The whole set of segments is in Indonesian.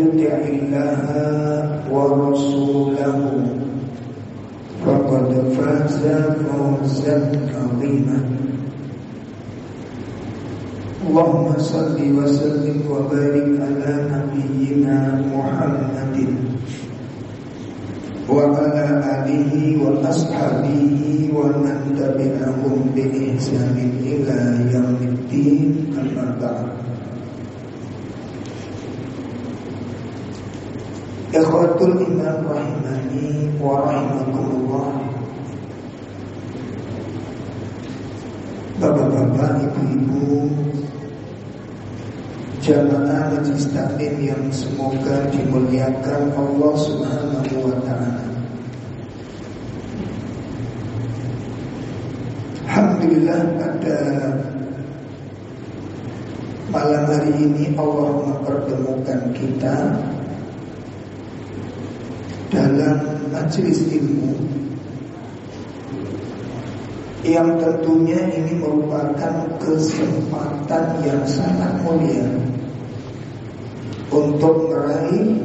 يطع الله ورسوله. فقد فاز فوزا عظيما. اللهم صل وسلم وبارك على نبينا محمد وعلى آله وأصحابه ومن تبعهم بإحسان إلى يوم الدين. أما بعد. Ikhwatul iman rahimani wa rahimakumullah Bapak-bapak, ibu-ibu Jamaah Majlis Taklim yang semoga dimuliakan Allah Subhanahu wa taala. Alhamdulillah pada malam hari ini Allah mempertemukan kita dalam majelis ilmu yang tentunya ini merupakan kesempatan yang sangat mulia untuk meraih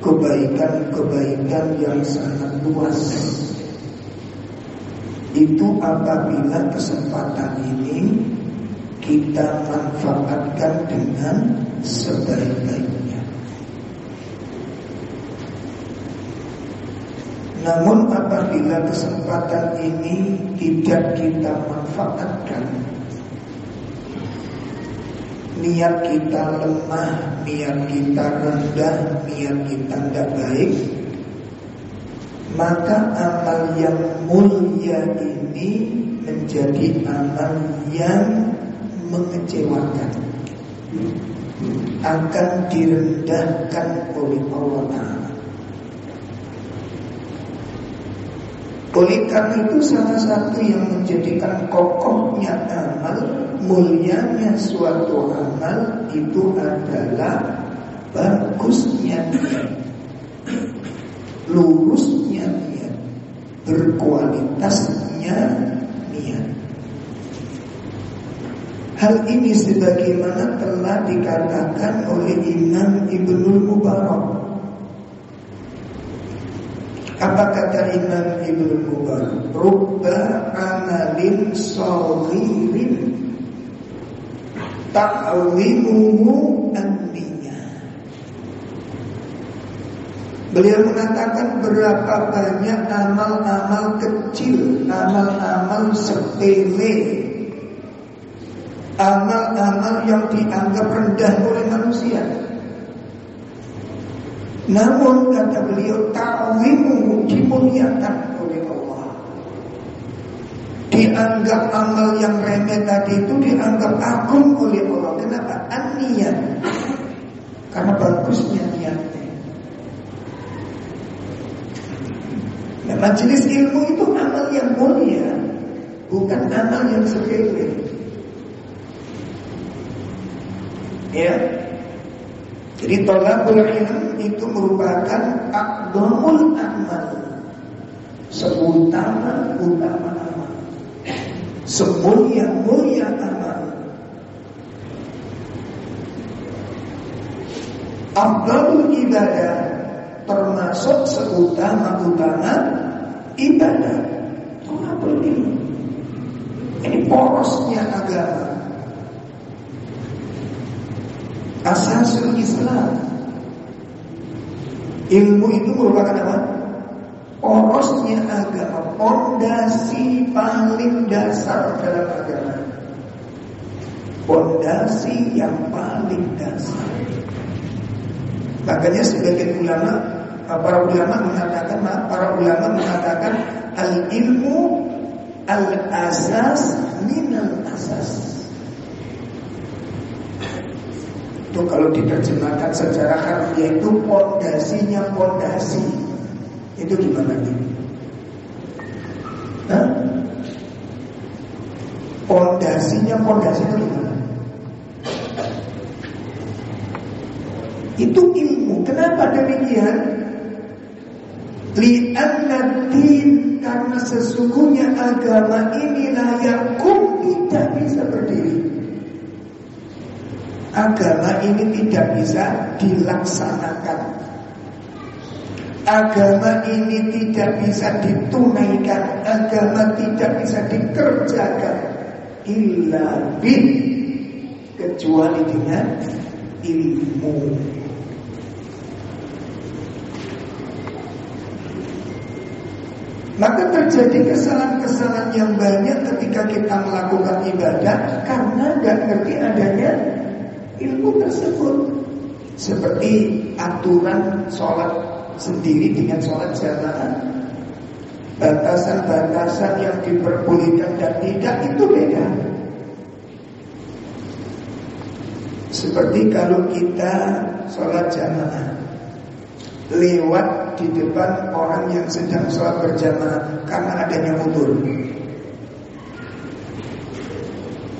kebaikan-kebaikan yang sangat luas. Itu apabila kesempatan ini kita manfaatkan dengan sebaik-baiknya. Namun apabila kesempatan ini tidak kita manfaatkan Niat kita lemah, niat kita rendah, niat kita tidak baik Maka amal yang mulia ini menjadi amal yang mengecewakan Akan direndahkan oleh Allah Ta'ala Oleh karena itu salah satu yang menjadikan kokohnya amal, mulianya suatu amal itu adalah bagusnya niat, lurusnya niat, berkualitasnya niat. Hal ini sebagaimana telah dikatakan oleh Imam Ibnu Mubarak apa kata Imam Ibnu Mubarak? Rubba amalin saghirin ta'wimuhu anniya. Beliau mengatakan berapa banyak amal-amal kecil, amal-amal sepele, amal-amal yang dianggap rendah oleh manusia. Namun kata beliau ta'wimu dimuliakan oleh Allah. Dianggap amal yang remeh tadi itu dianggap agung oleh Allah. Kenapa? Aniat. Karena bagusnya niatnya. Nah, majelis ilmu itu amal yang mulia, bukan amal yang sepele. Ya, jadi tolakul ilm itu merupakan akdamul amal seutama-utama amal. Semulia-mulia amal. Abdul ibadah termasuk seutama-utama ibadah. Apa ini? Ini porosnya agama. Asasul Islam. Ilmu itu merupakan apa? Porosnya agama, pondasi paling dasar dalam agama. Pondasi yang paling dasar. Makanya sebagian ulama, para ulama mengatakan, para ulama mengatakan al ilmu al asas minal asas. Itu kalau diterjemahkan secara harfiah itu pondasinya pondasi. Itu gimana nih? Hah? Pondasinya pondasi itu gimana? Itu ilmu. Kenapa demikian? Lianna din karena sesungguhnya agama inilah yang kum tidak bisa berdiri agama ini tidak bisa dilaksanakan. Agama ini tidak bisa ditunaikan, agama tidak bisa dikerjakan illa bin kecuali dengan ilmu. Maka terjadi kesalahan-kesalahan yang banyak ketika kita melakukan ibadah karena nggak ngerti adanya ilmu tersebut. Seperti aturan sholat sendiri dengan sholat jamaah. Batasan-batasan yang diperbolehkan dan tidak itu beda. Seperti kalau kita sholat jamaah lewat di depan orang yang sedang sholat berjamaah karena adanya mundur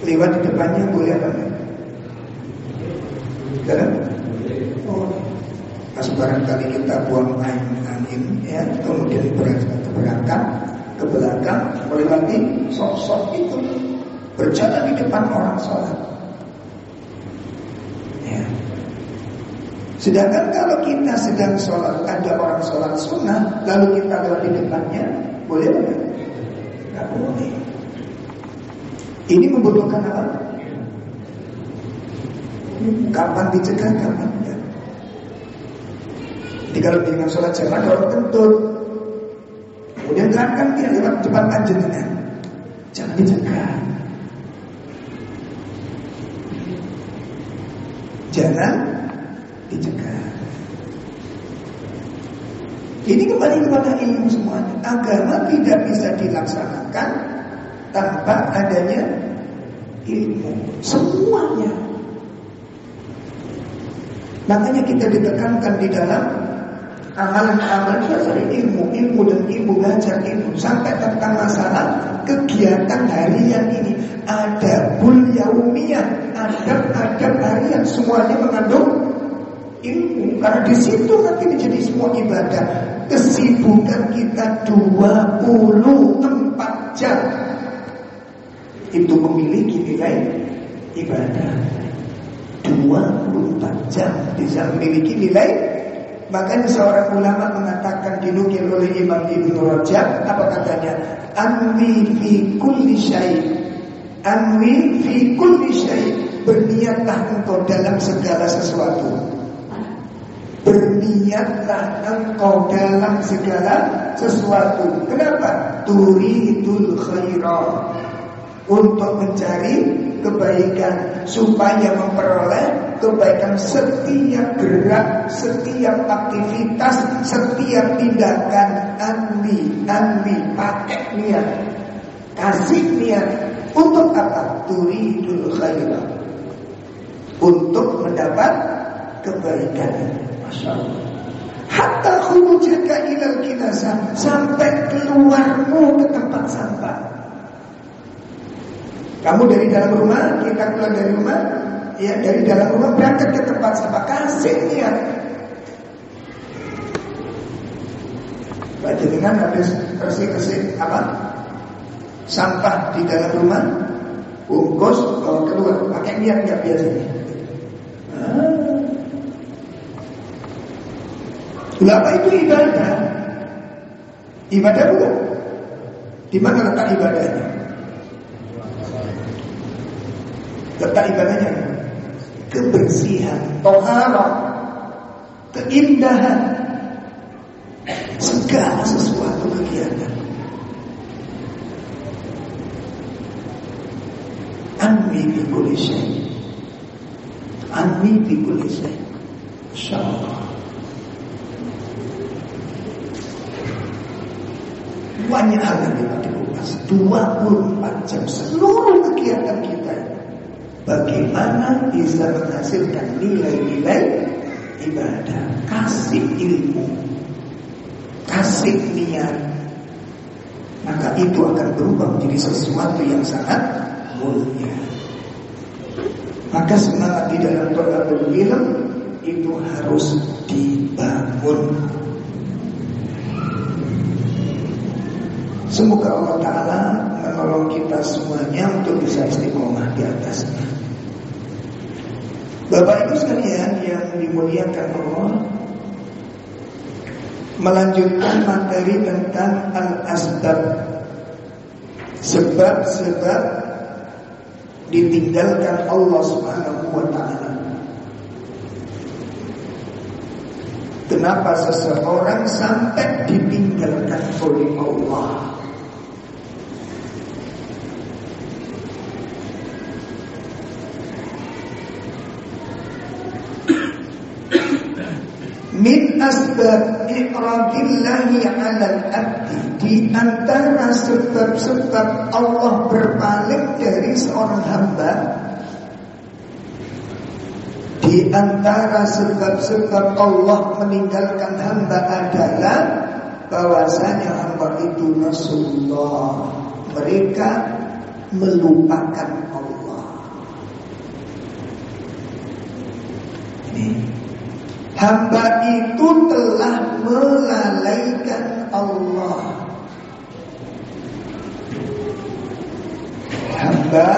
lewat di depannya boleh apa dalam oh, pas barangkali kita buang angin, angin ya kemudian berangkat, berangkat ke belakang melewati sosok itu berjalan di depan orang sholat ya. sedangkan kalau kita sedang sholat ada orang sholat sunnah lalu kita lewat di depannya boleh nggak? Nggak boleh. Ini membutuhkan apa? Kapan dicegah, kapan enggak. Jadi kalau dengan sholat jamaah kalau kentut, kemudian terangkan dia lewat depan panjenengan, jangan dicegah. Jangan dicegah. Ini kembali kepada ilmu semuanya. Agama tidak bisa dilaksanakan tanpa adanya ilmu. Semuanya. Makanya kita ditekankan di dalam amalan-amalan dasar ilmu, ilmu dan ilmu belajar ilmu. Sampai tentang masalah kegiatan harian ini. Ada yaumiyah, adab-adab harian. Semuanya mengandung ilmu. Karena di situ nanti menjadi semua ibadah. Kesibukan kita 24 jam. Itu memiliki nilai ibadah. 24 jam bisa memiliki nilai Bahkan seorang ulama mengatakan dinukil oleh Imam Ibn Rajab apa katanya? Anwi fi kulli syai. Anwi fi kulli syai. Berniatlah engkau dalam segala sesuatu. Berniatlah engkau dalam segala sesuatu. Kenapa? Turidul khairah. Untuk mencari kebaikan supaya memperoleh kebaikan setiap gerak, setiap aktivitas, setiap tindakan andi, andi, pakai niat, kasih niat untuk apa? Turidul khairah untuk mendapat kebaikan. Masya Allah. Hatta khurujaka ilal kinasa sampai keluarmu ke tempat sampah. Kamu dari dalam rumah, kita keluar dari rumah, ya dari dalam rumah berangkat ke tempat sampah kasih niat. Jadi kan habis bersih-bersih apa? Sampah di dalam rumah, bungkus bawa keluar, pakai niat nggak biasanya? Ah. apa itu ibadah? Ibadah bukan? Di mana letak ibadahnya? Letak ibadahnya kebersihan, tohara, keindahan, segala sesuatu kegiatan. Anwi bi kulli Anwi bi kulli Insyaallah. Banyak hal yang kita dikupas 24 jam seluruh kegiatan kita Bagaimana bisa menghasilkan nilai-nilai ibadah? Kasih ilmu. Kasih niat. Maka itu akan berubah menjadi sesuatu yang sangat mulia. Maka semangat di dalam tolabul ilm Itu harus dibangun. Semoga Allah Ta'ala menolong kita semuanya untuk bisa istiqomah di atasnya. Bapak Ibu sekalian yang dimuliakan Allah Melanjutkan materi tentang al-asbab Sebab-sebab ditinggalkan Allah Subhanahu wa taala. Kenapa seseorang sampai ditinggalkan oleh Allah? Abdi Di antara sebab-sebab Allah berpaling dari seorang hamba Di antara sebab-sebab Allah meninggalkan hamba adalah bahwasanya hamba itu Rasulullah. Mereka melupakan Allah Hamba itu telah melalaikan Allah. Hamba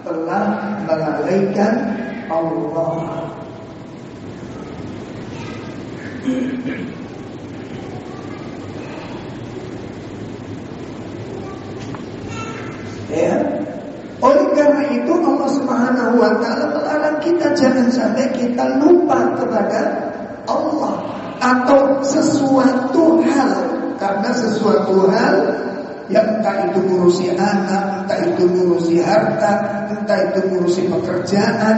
telah melalaikan Allah. Ya. Oleh karena itu Allah Subhanahu wa taala kita jangan sampai kita lupa kepada Allah atau sesuatu hal karena sesuatu hal yang entah itu ngurusi anak, entah itu ngurusi harta, entah itu ngurusi pekerjaan,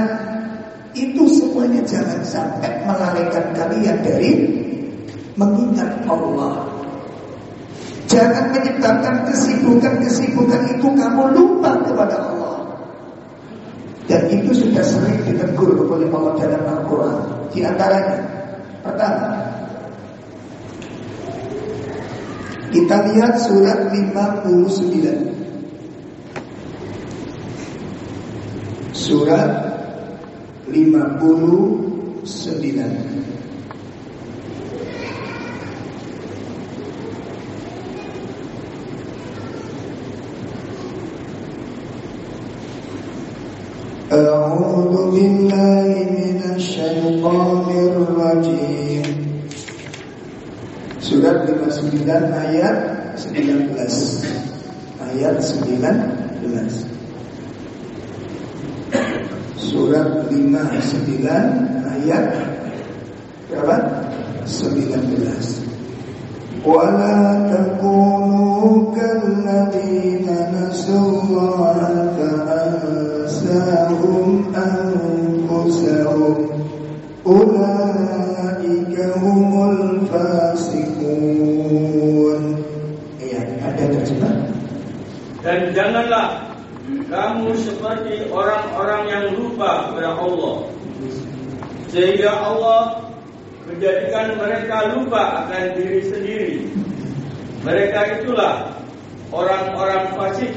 itu semuanya jangan sampai melalaikan kalian dari mengingat Allah. Jangan menyebabkan kesibukan-kesibukan itu kamu lupa kepada Allah. Dan itu sudah sering ditegur oleh Allah dalam Al-Quran. Di antaranya, pertama, kita lihat surat 59. Surat 59. أعوذ بالله من الشيطان الرجيم Surat 59 ayat 19 Ayat 19 Surat 59 ayat Berapa? 19 Wala takunu kalladina nasullaha fa'an أنساهم أنفسهم أولئك هم الفاسقون Ya, ada terjemah. Dan janganlah kamu seperti orang-orang yang lupa kepada Allah Sehingga Allah menjadikan mereka lupa akan diri sendiri Mereka itulah orang-orang fasik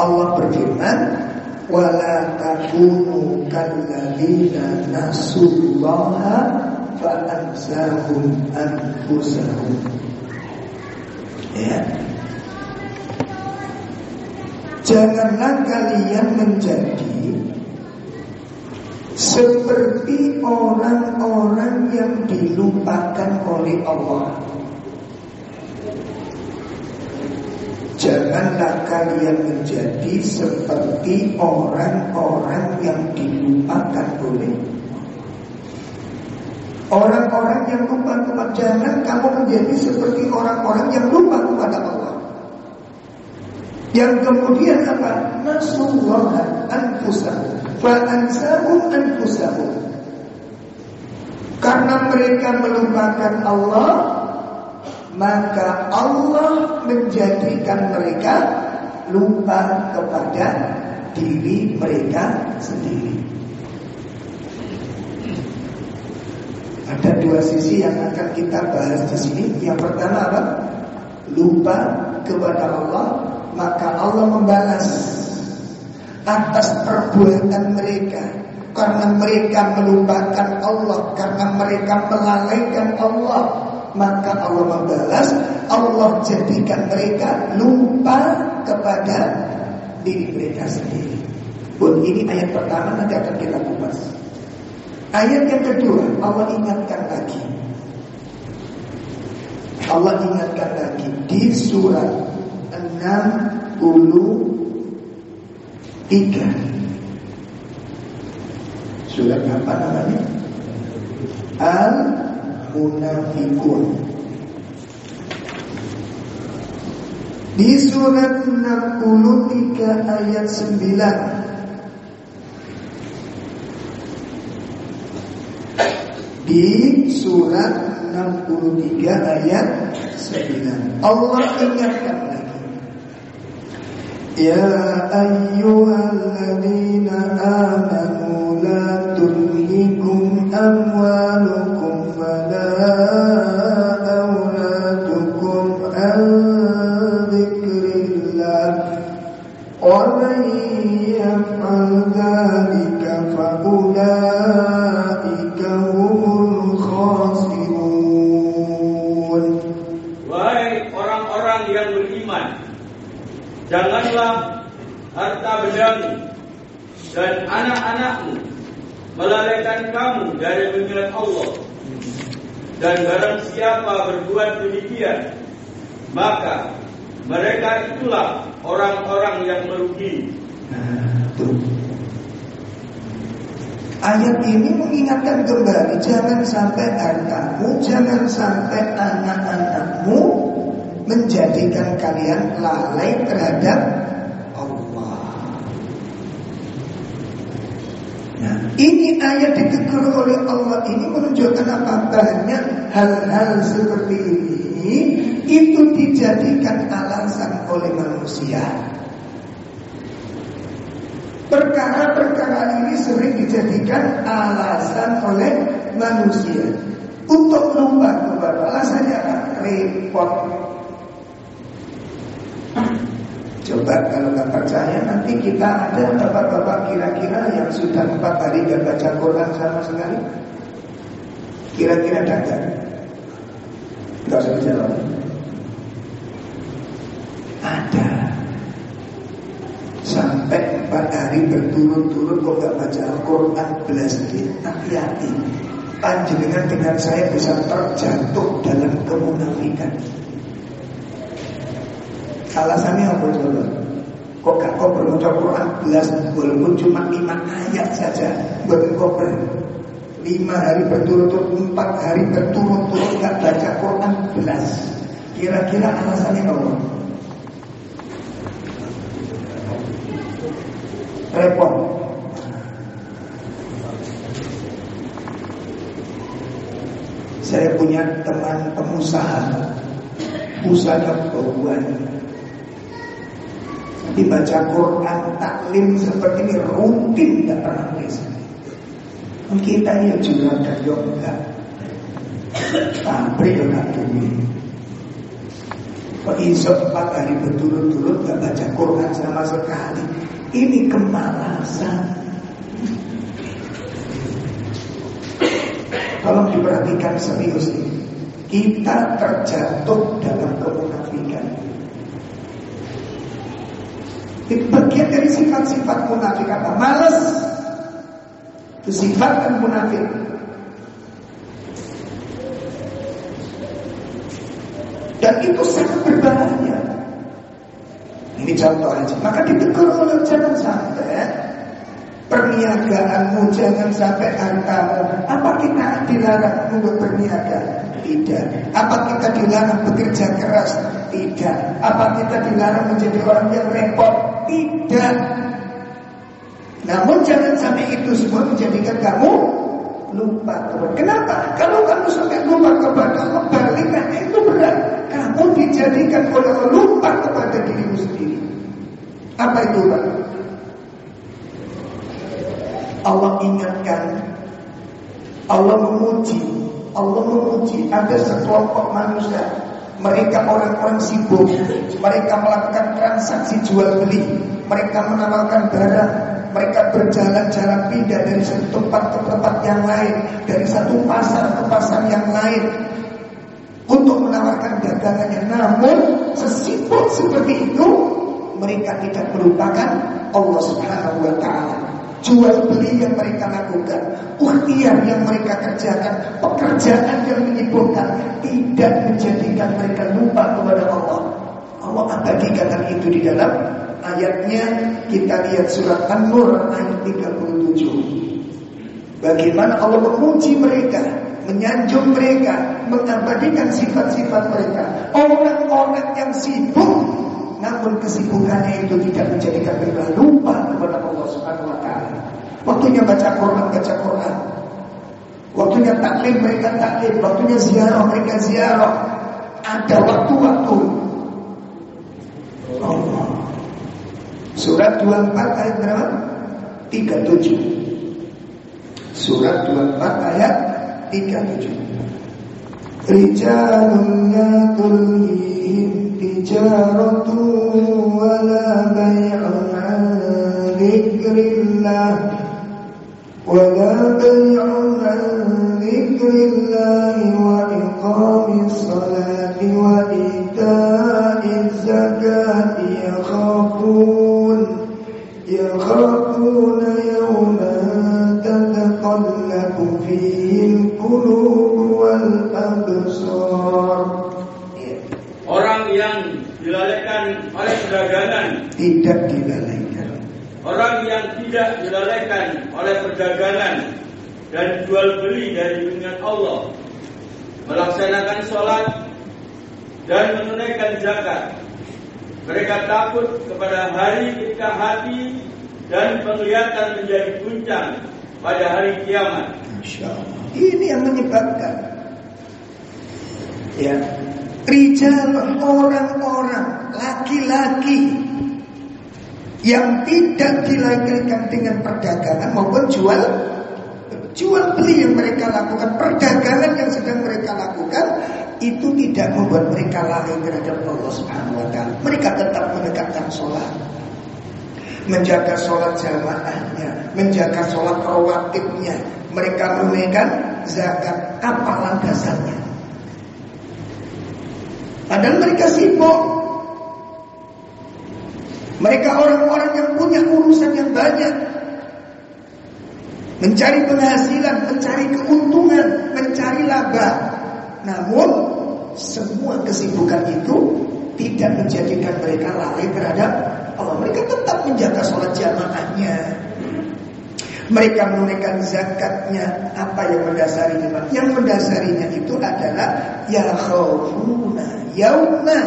Allah berfirman wala takunu kalladzina nasullaha fa'ansahum anfusahum. Ya. Janganlah kalian menjadi seperti orang-orang yang dilupakan oleh Allah. Janganlah kalian menjadi seperti orang-orang yang dilupakan oleh Orang-orang yang lupa kepada jangan kamu menjadi seperti orang-orang yang lupa kepada Allah. Yang kemudian apa? Nasullaha anfusahum Fa'ansahum anfusahum Karena mereka melupakan Allah Maka Allah menjadikan mereka lupa kepada diri mereka sendiri Ada dua sisi yang akan kita bahas di sini. Yang pertama apa? Lupa kepada Allah, maka Allah membalas atas perbuatan mereka karena mereka melupakan Allah, karena mereka melalaikan Allah, maka Allah membalas, Allah jadikan mereka lupa kepada diri mereka sendiri. Pun ini ayat pertama nanti akan kita kupas. Ayat yang kedua Allah ingatkan lagi Allah ingatkan lagi Di surat 63 Surat apa namanya? Al-Munafikun Di surat 63 ayat 9 di surat 63 ayat 9. Allah ingatkan lagi. Ya ayyuhalladzina amanu la tulhikum amwalukum wala auladukum an dzikrillah wa man yaf'al dzalika fa anak-anakmu melalaikan kamu dari mengingat Allah. Dan barang siapa berbuat demikian, maka mereka itulah orang-orang yang merugi. Ayat ini mengingatkan kembali Jangan sampai hartamu Jangan sampai anak-anakmu menjadikan kalian lalai terhadap Allah. Nah, ini ayat ditegur oleh Allah ini menunjukkan apa? Banyak hal-hal seperti ini itu dijadikan alasan oleh manusia. Perkara-perkara ini sering dijadikan alasan oleh manusia untuk lupa kepada alasannya? Repot Coba kalau nggak percaya nanti kita ada bapak-bapak kira-kira yang sudah empat hari gak baca Quran sama sekali. Kira-kira ada nggak? Nggak usah. Ada. Sampai empat hari berturut-turut kok gak baca Al-Quran belas hati-hati. Panjenengan dengan saya bisa terjatuh dalam kemunafikan. Alasannya apa coba? Kok gak kau berbaca Quran belas walaupun cuma lima ayat saja buat kau lima hari berturut-turut empat hari berturut-turut gak baca Quran belas. Kira-kira alasannya apa? Repot. Saya punya teman pengusaha Usaha keuangan dibaca Quran taklim seperti ini rutin tidak pernah bisa. Kita ya juga dan yo enggak. Pabrik yo enggak duit. Kok empat hari berturut-turut gak baca Quran sama sekali. Ini kemalasan. Tolong diperhatikan serius ini. Kita terjatuh dalam kemunafikan. Itu bagian dari sifat-sifat munafik apa? Males. Itu sifat kan munafik. Dan itu sangat berbahaya. Ini contoh aja. Maka ditegur oleh jangan sampai perniagaanmu jangan sampai hartamu. Apa kita dilarang untuk berniaga? Tidak. Apa kita dilarang bekerja keras? Tidak. Apa kita dilarang menjadi orang yang repot? Tidak. Namun jangan sampai itu semua menjadikan kamu lupa kepada. Kenapa? Kalau kamu sampai lupa kepada Allah, itu berat. Kamu dijadikan oleh lupa kepada dirimu sendiri. Apa itu, Pak? Allah ingatkan Allah memuji Allah memuji ada sekelompok manusia mereka orang-orang sibuk mereka melakukan transaksi jual beli. Mereka menawarkan barang mereka berjalan-jalan pindah dari satu tempat ke tempat yang lain. Dari satu pasar ke pasar yang lain. Untuk menawarkan dagangannya. Namun sesibuk seperti itu mereka tidak melupakan Allah Subhanahu wa taala. Jual beli yang mereka lakukan, ukhtiar yang mereka kerjakan, pekerjaan yang menyibukkan tidak menjadikan mereka lupa kepada Allah. Allah abadikan hal itu di dalam ayatnya kita lihat surat An-Nur ayat 37. Bagaimana Allah memuji mereka, menyanjung mereka, mengabadikan sifat-sifat mereka. Orang-orang yang sibuk namun kesibukannya itu tidak menjadikan mereka lupa kepada Allah Subhanahu wa taala. Waktunya baca Quran, baca Quran. Waktunya taklim mereka taklim, waktunya ziarah mereka ziarah. Ada waktu-waktu. Surat 24 ayat berapa? 37. Surat 24 ayat 37. Rijalun yatulhihim تجارة ولا بيع عن ذكر الله ولا بيع عن ذكر الله وإقام الصلاة وإيتاء الزكاة يخافون يخافون يوما تتقلب فيه القلوب والأبصار Orang yang dilalaikan oleh perdagangan Tidak dilalaikan Orang yang tidak dilalaikan oleh perdagangan Dan jual beli dari dunia Allah Melaksanakan sholat Dan menunaikan zakat Mereka takut kepada hari ketika hati dan penglihatan menjadi guncang Pada hari kiamat Ini yang menyebabkan Ya Rijal orang-orang laki-laki yang tidak dilakukan dengan perdagangan maupun jual jual beli yang mereka lakukan, perdagangan yang sedang mereka lakukan itu tidak membuat mereka lalai terhadap Allah Subhanahu wa taala. Mereka tetap menegakkan sholat. Menjaga sholat jamaahnya, menjaga sholat rawatibnya, mereka menunaikan zakat. Apa landasannya? Padahal mereka sibuk. Mereka orang-orang yang punya urusan yang banyak. Mencari penghasilan, mencari keuntungan, mencari laba. Namun semua kesibukan itu tidak menjadikan mereka lalai terhadap Allah. Mereka tetap menjaga sholat jamaahnya. Mereka menunaikan zakatnya. Apa yang mendasarinya Yang mendasarinya itu adalah Ya khawfuna Yauma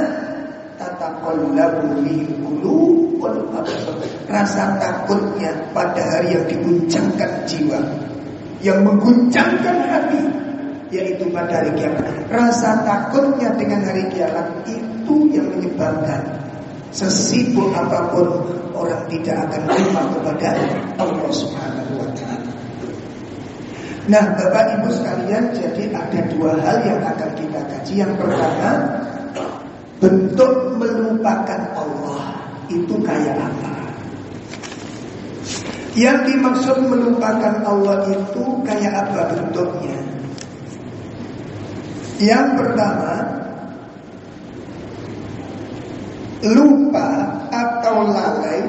Rasa takutnya pada hari yang diguncangkan jiwa Yang mengguncangkan hati Yaitu pada hari kiamat. Rasa takutnya dengan hari kiamat Itu yang menyebabkan Sesibuk apa pun orang tidak akan lupa kepada Allah Subhanahu wa taala. Nah, Bapak Ibu sekalian, jadi ada dua hal yang akan kita kaji. Yang pertama, bentuk melupakan Allah itu kayak apa? Yang dimaksud melupakan Allah itu kayak apa bentuknya? Yang pertama, lupa atau lalai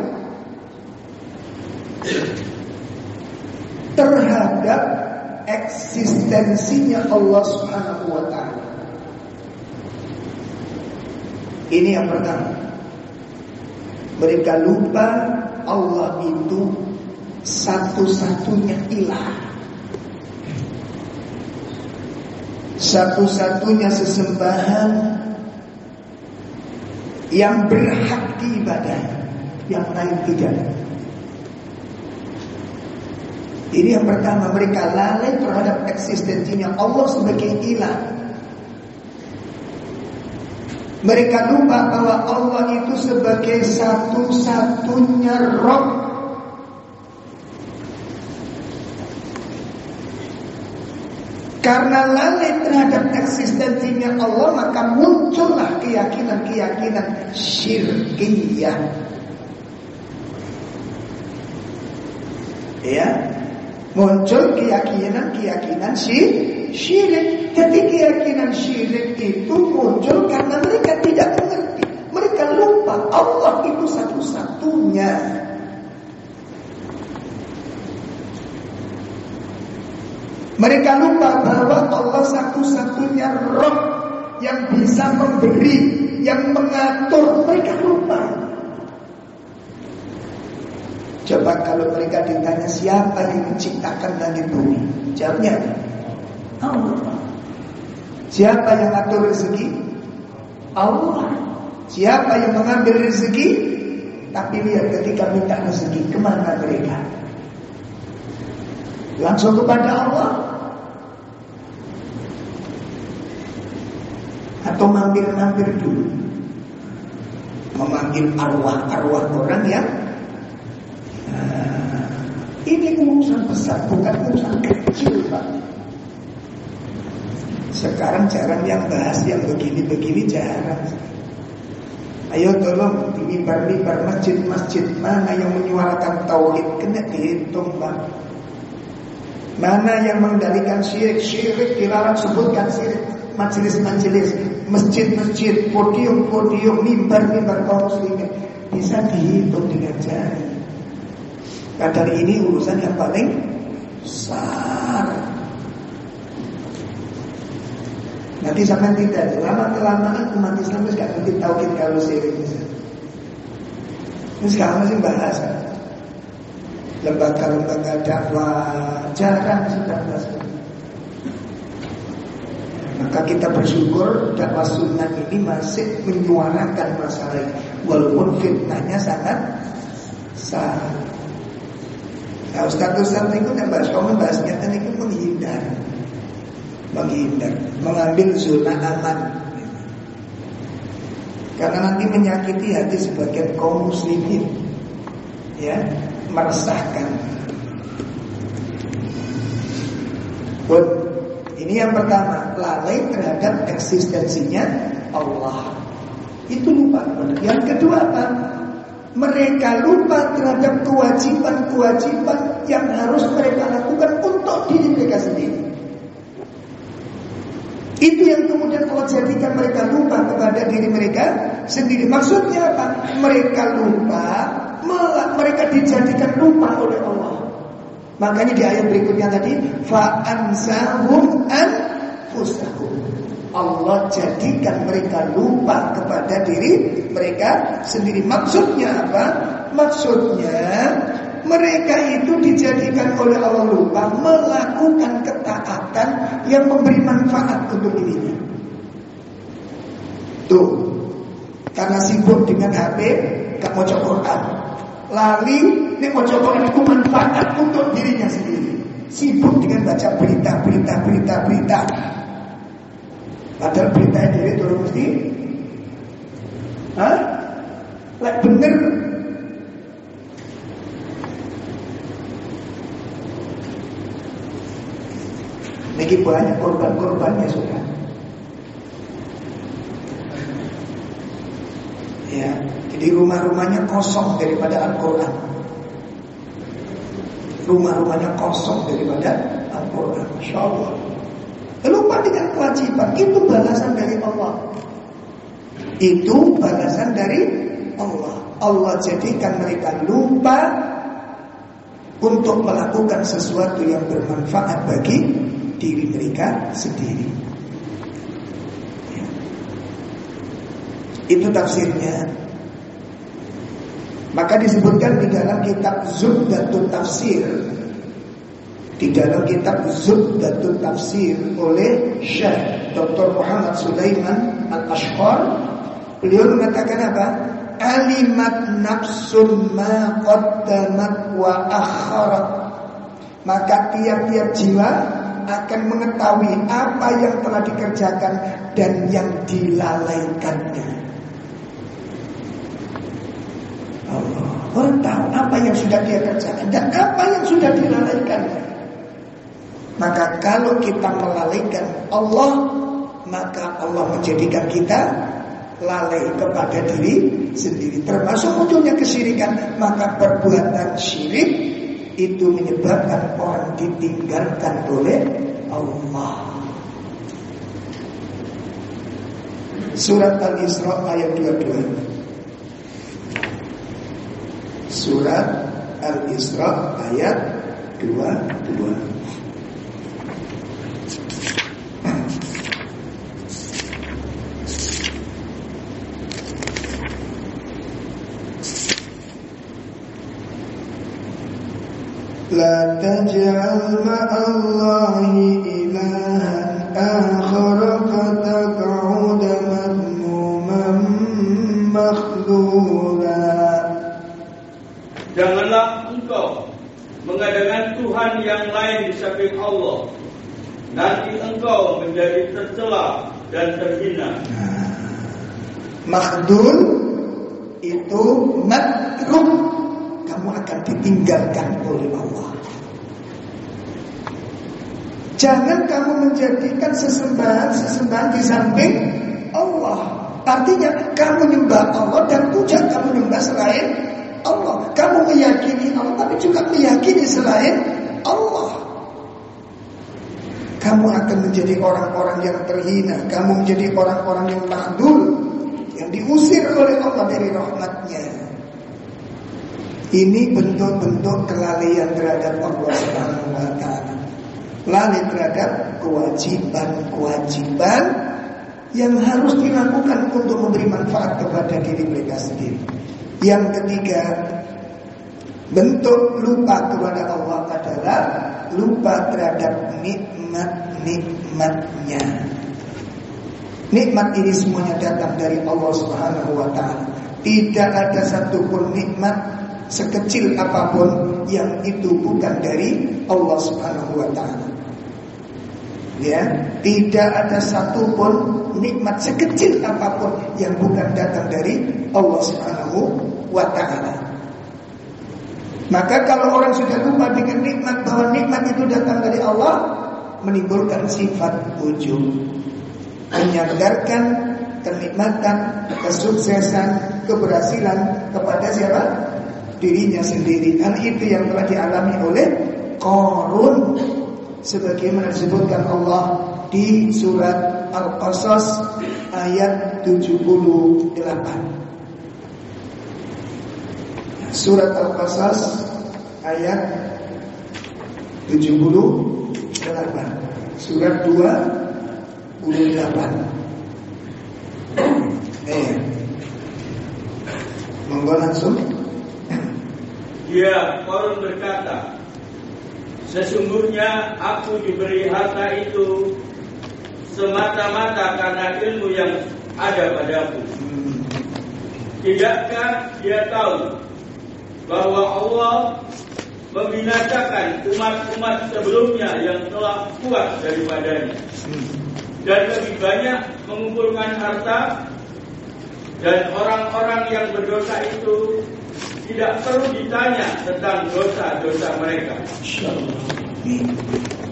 terhadap eksistensinya Allah Subhanahu wa taala. Ini yang pertama. Mereka lupa Allah itu satu-satunya ilah. Satu-satunya sesembahan yang berhak diibadah, yang lain tidak. Ini yang pertama mereka lalai terhadap eksistensinya Allah sebagai ilah. Mereka lupa bahwa Allah itu sebagai satu-satunya Rob Karena lalai terhadap eksistensinya Allah Maka muncullah keyakinan-keyakinan syirkiyah Ya Muncul keyakinan-keyakinan syirik. Jadi keyakinan syirik itu muncul karena mereka tidak mengerti. Mereka lupa Allah itu satu-satunya. Mereka lupa bahwa Allah satu-satunya roh yang bisa memberi, yang mengatur. Mereka lupa. Coba kalau mereka ditanya siapa yang menciptakan langit bumi Jawabnya Allah Siapa yang atur rezeki? Allah Siapa yang mengambil rezeki? Tapi lihat ketika minta rezeki Ke mana mereka? Langsung kepada Allah Atau mampir-mampir dulu Memanggil arwah-arwah orang yang ini urusan besar, bukan urusan kecil, Pak. Sekarang jarang yang bahas yang begini-begini jarang. Ayo tolong di mimbar-mimbar masjid-masjid mana yang menyuarakan tauhid kena dihitung, Pak. Mana yang mengendalikan syirik, syirik dilarang sebutkan syirik. Majelis-majelis, masjid-masjid, podium-podium, mimbar-mimbar kaum muslimin bisa dihitung dengan jari. Kadar ini urusan yang paling besar. Nanti sampai tidak lama kelamaan umat Islam itu gak ngerti tauhid kalau syirik Ini sekarang masih bahas kan? Lembaga-lembaga dakwah jarang sudah bahas Maka kita bersyukur dakwah sunnah ini masih menyuarakan masalah ini. Walaupun fitnahnya sangat sangat Nah Ustaz Ustaz itu yang bahas kamu bahasnya kan itu menghindar. Menghindar. Mengambil zona aman. Karena nanti menyakiti hati sebagian kaum muslimin. Ya Meresahkan Ini yang pertama Lalai terhadap eksistensinya Allah Itu lupa Yang kedua apa? Mereka lupa terhadap kewajiban-kewajiban yang harus mereka lakukan untuk diri mereka sendiri. Itu yang kemudian Allah jadikan mereka lupa kepada diri mereka sendiri. Maksudnya apa? Mereka lupa, mereka dijadikan lupa oleh Allah. Makanya di ayat berikutnya tadi, fa'ansahum anfusahum. Allah jadikan mereka lupa kepada diri mereka sendiri. Maksudnya apa? Maksudnya mereka itu dijadikan oleh Allah lupa melakukan ketaatan yang memberi manfaat untuk dirinya. Tuh, karena sibuk dengan HP, gak mau Quran. Lali, ini mau Quran itu manfaat untuk dirinya sendiri. Sibuk dengan baca berita, berita, berita, berita. Padahal berita diri turun mesti Hah? Lek bener Lagi banyak korban-korbannya sudah Ya, jadi rumah-rumahnya kosong daripada Al-Quran Rumah-rumahnya kosong daripada Al-Quran Masya Lupa dengan kewajiban. Itu balasan dari Allah. Itu balasan dari Allah. Allah jadikan mereka lupa untuk melakukan sesuatu yang bermanfaat bagi diri mereka sendiri. Itu tafsirnya. Maka disebutkan di dalam kitab Zubdatul Tafsir di dalam kitab Zubdatul Tafsir oleh Syekh Dr. Muhammad Sulaiman Al-Ashqar beliau mengatakan apa? alimat nafsun ma qaddamat wa akharat maka tiap-tiap jiwa akan mengetahui apa yang telah dikerjakan dan yang dilalaikannya. Allah. Orang tahu apa yang sudah dia kerjakan dan apa yang sudah dilalaikannya. Maka kalau kita melalaikan Allah, maka Allah menjadikan kita lalai kepada diri sendiri. Termasuk munculnya kesyirikan maka perbuatan syirik itu menyebabkan orang ditinggalkan oleh Allah. Surat Al-Isra ayat 22 Surat Al-Isra ayat 22 لا تجعل مع الله إلها آخر فتقعد مذموما مخذولا Janganlah engkau mengadakan Tuhan yang lain di samping Allah. Nanti engkau menjadi tercela dan terhina. Nah, makhdul itu makruh kamu akan ditinggalkan oleh Allah. Jangan kamu menjadikan sesembahan-sesembahan di samping Allah. Artinya kamu nyembah Allah dan puja kamu nyembah selain Allah. Kamu meyakini Allah tapi juga meyakini selain Allah. Kamu akan menjadi orang-orang yang terhina. Kamu menjadi orang-orang yang makdul. Yang diusir oleh Allah dari rahmatnya. Ini bentuk-bentuk kelalaian terhadap Allah Subhanahu wa taala. Lalai terhadap kewajiban-kewajiban yang harus dilakukan untuk memberi manfaat kepada diri mereka sendiri. Yang ketiga, bentuk lupa kepada Allah adalah lupa terhadap nikmat-nikmatnya. Nikmat ini semuanya datang dari Allah Subhanahu wa. Tidak ada satupun nikmat sekecil apa pun yang itu bukan dari Allah Subhanahu wa. Ya, tidak ada satupun nikmat sekecil apa pun yang bukan datang dari Allah Subhanahu wa taala. Maka kalau orang sudah lupa dengan nikmat bahwa nikmat itu datang dari Allah, menimbulkan sifat ujub. Menyandarkan kenikmatan, kesuksesan, keberhasilan kepada siapa? dirinya sendiri. Hal itu yang telah dialami oleh Qarun sebagaimana disebutkan Allah di surat Al-Qasas ayat 78. Surat Al-Qasas ayat 78. Surat 28. Eh. Monggo langsung dia Korun berkata, Sesungguhnya aku diberi harta itu semata-mata karena ilmu yang ada padaku. Tidakkah dia tahu bahwa Allah membinasakan umat-umat sebelumnya yang telah kuat daripadanya dan lebih banyak mengumpulkan harta dan orang-orang yang berdosa itu tidak perlu ditanya tentang dosa-dosa mereka.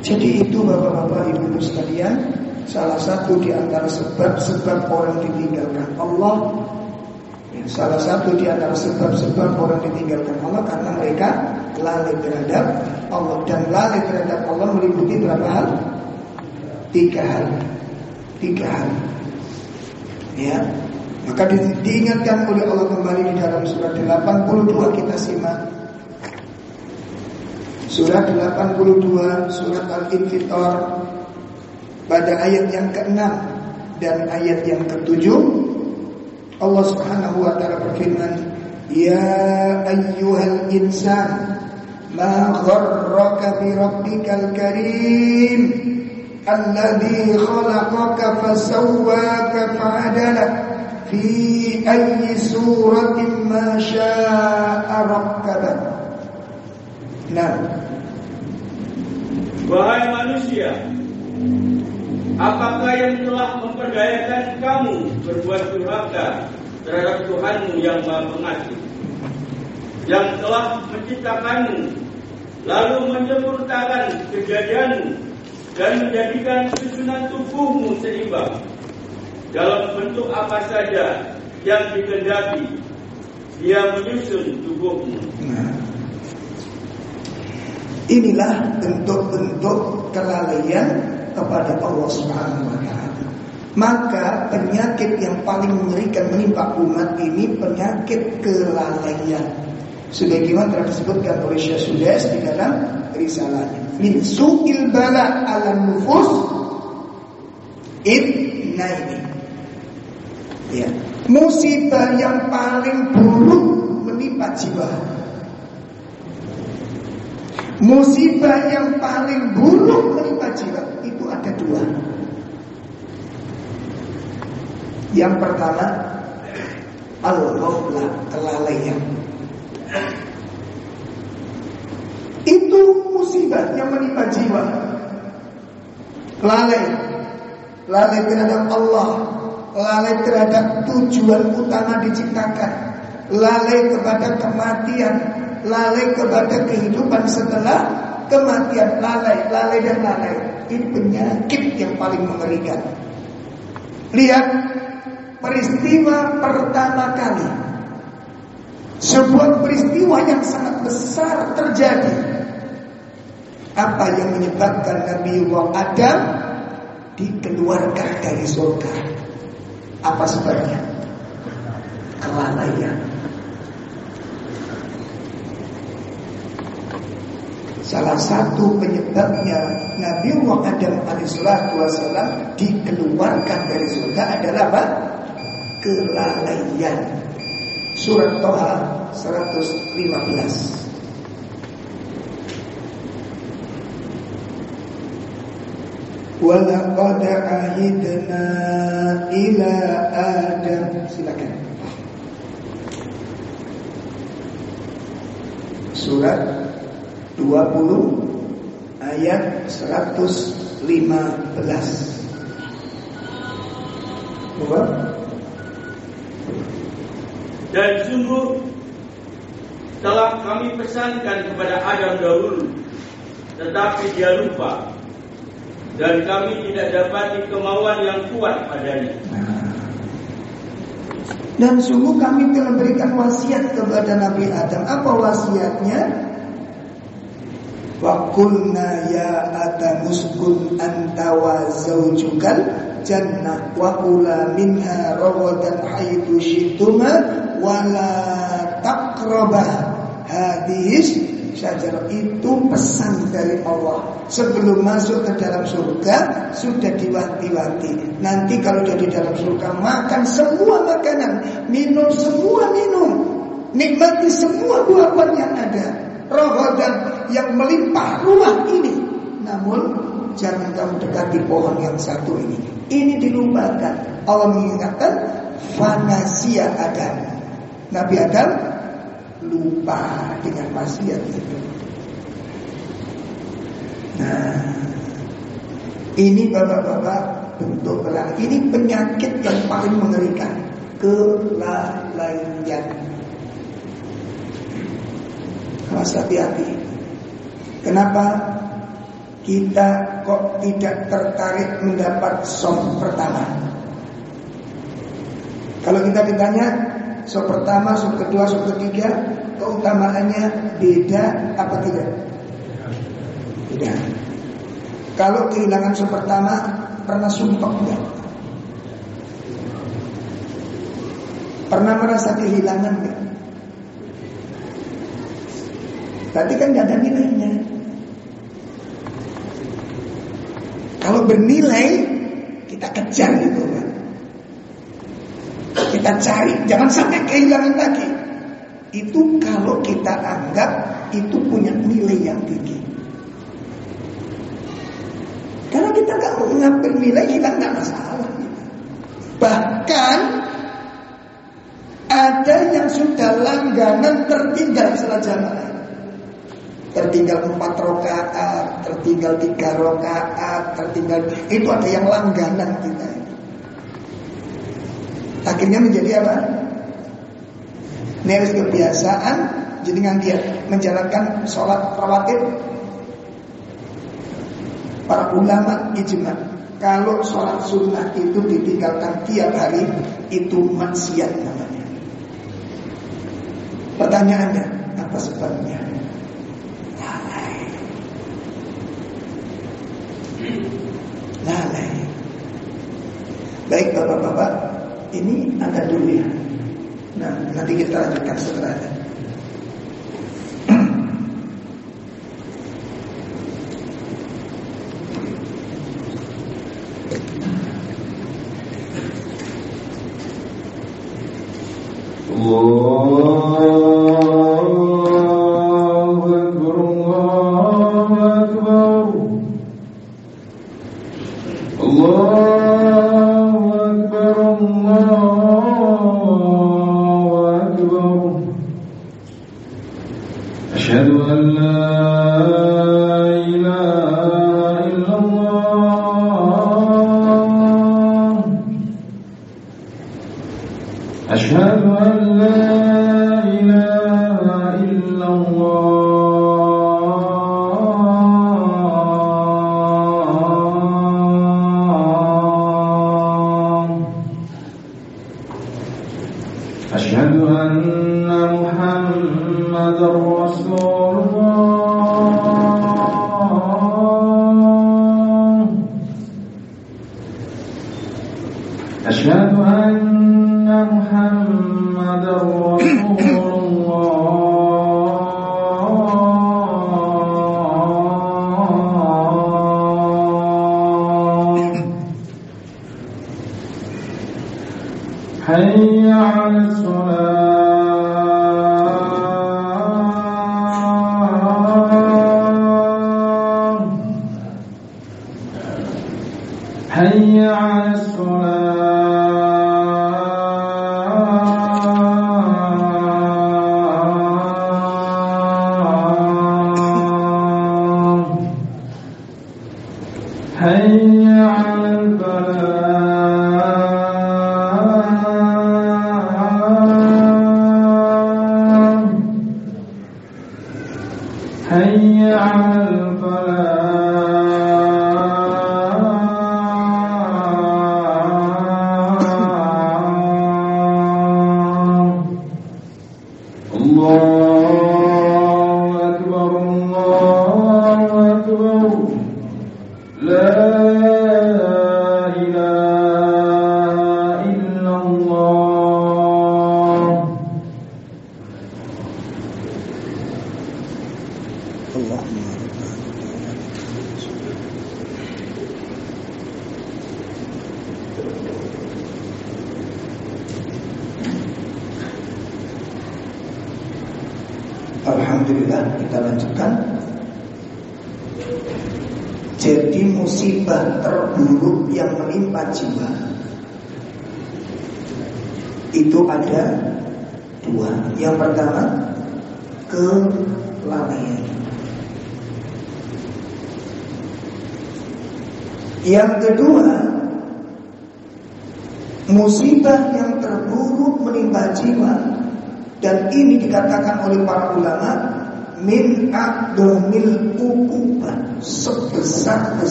Jadi itu bapak-bapak ibu-ibu sekalian Salah satu di antara sebab-sebab orang ditinggalkan Allah Salah satu di antara sebab-sebab orang ditinggalkan Allah Karena mereka lalai terhadap Allah Dan lalai terhadap Allah meliputi berapa hal? Tiga hal. Tiga hal. Ya. Maka di, diingatkan oleh Allah kembali di dalam surat 82 kita simak. Surat 82 surat Al-Infitar pada ayat yang ke-6 dan ayat yang ke-7 Allah Subhanahu wa taala berfirman, "Ya ayyuhal insan, ma gharraka bi rabbikal karim, alladhi khalaqaka fasawwaka fa'adalak fi ayyi suratin ma syaa rakkabak." Nah, Wahai manusia, Apakah yang telah memperdayakan kamu berbuat durhaka terhadap Tuhanmu yang Maha Pengasih? Yang telah menciptakanmu, lalu menyempurnakan kejadianmu dan menjadikan susunan tubuhmu seimbang dalam bentuk apa saja yang dikehendaki. Dia menyusun tubuhmu. Inilah bentuk-bentuk kelalaian kepada Allah Subhanahu wa taala. Maka penyakit yang paling mengerikan menimpa umat ini penyakit kelalaian. Sebagaimana telah disebutkan oleh Syekh Sudes di dalam risalahnya. Min su'il bala ala nufus ibnaini. Ya. Musibah yang paling buruk menimpa jiwa Musibah yang paling buruk menimpa jiwa itu ada dua. Yang pertama al-ghaflah, kelalaian. Itu musibah yang menimpa jiwa. Lalai. Lalai terhadap Allah. Lalai terhadap tujuan utama diciptakan. Lalai kepada kematian lalai kepada kehidupan setelah kematian lalai, lalai dan lalai. Ini penyakit yang paling mengerikan. Lihat peristiwa pertama kali. Sebuah peristiwa yang sangat besar terjadi. Apa yang menyebabkan Nabi Adam dikeluarkan dari surga? Apa sebabnya? Kelalaian. Salah satu penyebabnya Nabi Muhammad Adam alaihissalam dikeluarkan dari surga adalah apa? Kelalaian. Surat Toha 115. Walaqad ahidna ila Adam. Silakan. Surat 20 ayat 115. Coba. Dan sungguh telah kami pesankan kepada Adam dahulu, tetapi dia lupa. Dan kami tidak dapat kemauan yang kuat padanya. Dan sungguh kami telah berikan wasiat kepada Nabi Adam. Apa wasiatnya? Wa qulna ya Adam uskun anta wa zawjukal jannah wa kula minha rawadan haythu syi'tuma wa la taqrabah. Hadis syajarah itu pesan dari Allah. Sebelum masuk ke dalam surga sudah diwanti-wanti. Nanti kalau jadi dalam surga makan semua makanan minum semua minum nikmati semua buah-buah yang ada rohodan yang melimpah ruah ini. Namun jangan kamu dekati pohon yang satu ini. Ini dilupakan. Allah mengingatkan fanasia Adam. Nabi Adam lupa dengan maksiat itu. Nah, ini bapak-bapak bentuk kelalaian. Ini penyakit yang paling mengerikan. Kelalaian. Awas hati-hati. Kenapa kita kok tidak tertarik mendapat som pertama? Kalau kita ditanya som pertama, som kedua, som ketiga, keutamaannya beda apa tidak? Tidak. Kalau kehilangan som pertama pernah sumpah enggak? Pernah merasa kehilangan enggak? Berarti kan gak ada nilainya. Kalau bernilai, kita kejar itu kan. Kita cari, jangan sampai kehilangan lagi. Itu kalau kita anggap itu punya nilai yang tinggi. Karena kita nggak mengambil nilai, kita nggak masalah. Bahkan ada yang sudah langganan tertinggal salat jamaah. Tertinggal empat rakaat, tertinggal tiga rakaat, tertinggal itu ada yang langganan kita. Akhirnya menjadi apa? Ini kebiasaan jadi dia menjalankan sholat rawatib Para ulama ijma Kalau sholat sunnah itu ditinggalkan tiap hari Itu maksiat namanya Pertanyaannya Apa sebabnya? Lalai Lalai Baik bapak-bapak Ini ada dulu ya Nah, nanti kita lanjutkan setelah حي على